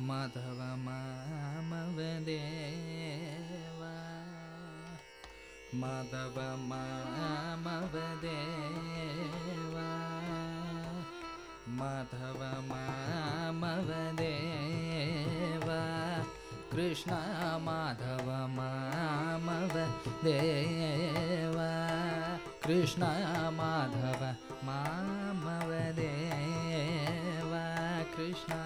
माधव मामव देवा माधव मामव देवा माधव मामव देवा कृष्ण माधव मामव देवा कृष्ण माधव मामव देवा कृष्ण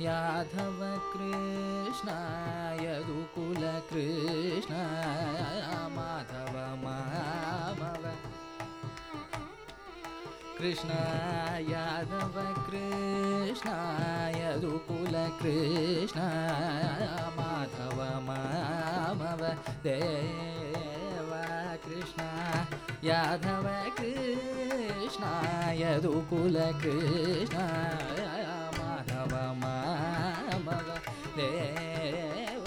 यादव कृष्ण यदुकुल कृष्ण माधव मामव कृष्ण यादव कृष्ण यदुकुल कृष्ण माधव मामव देव कृष्ण यादव कृष्ण यदुकुल देव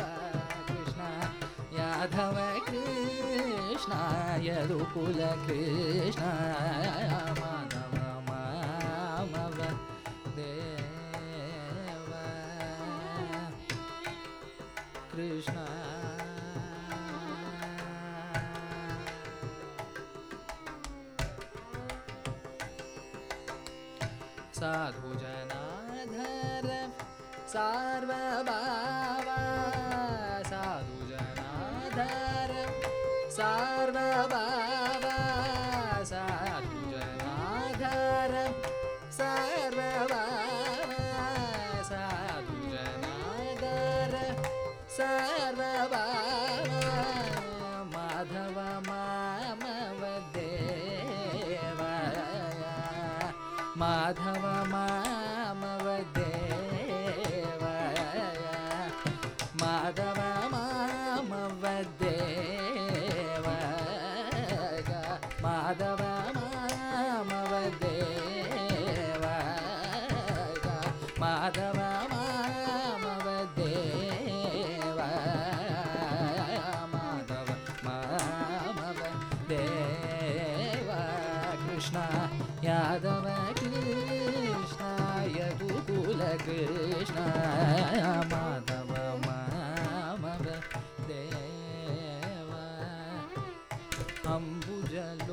कृष्ण यादव कृष्ण यदुकुल कृष्ण माधव मामव देव कृष्ण साधु जनाधर सार्वभावा साधु जनाधर सार्वभावा साधु जनाधर सार्वभावा साधु सार्वभावा माधव मामव कृष्ण माधव मामव देव अम्बुजलोचन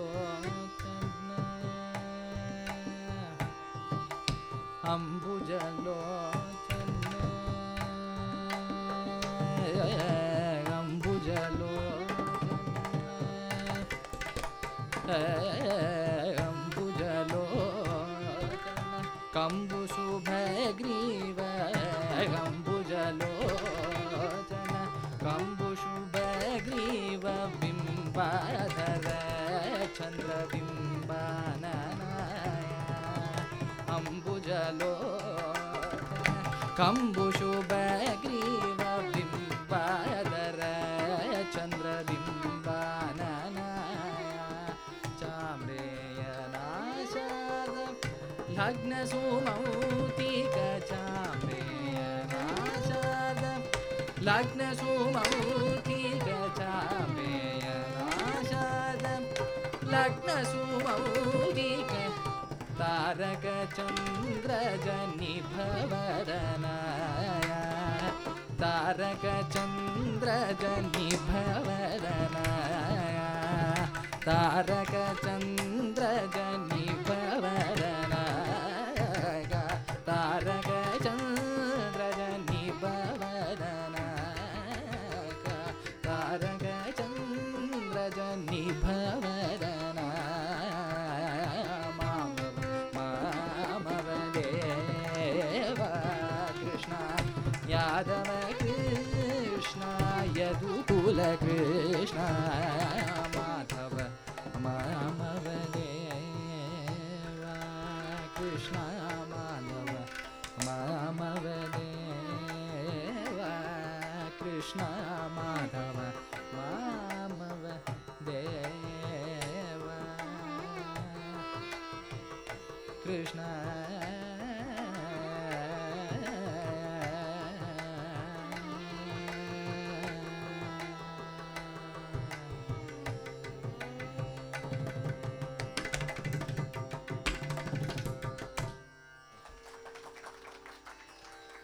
अम्बुजलोचन अम्बुजलोचन कम्बुशुभग्रीव कम्बुजलोचन कम्बुशुभग्रीव बिम्बाधर चन्द्रबिम्बाननाय अम्बुजलोचन। कम्बुशुभग्रीव लग्नसुमौतिक चाम्रेयनाशाद लग्नसुमौतिक चाम्रेयनाशाद लग्नसुमौतिक तारकचन्द्रजनि भवदनाय तारकचन्द्रजनि भवदनाय तारकचन्द्रजनि तारकचन्द्रजनि भवदनाय मामव मामव देव कृष्ण यादव कृष्ण यदुकुल कृष्ण माधव मामव देव कृष्ण माधव मामव देव कृष्ण Krishna.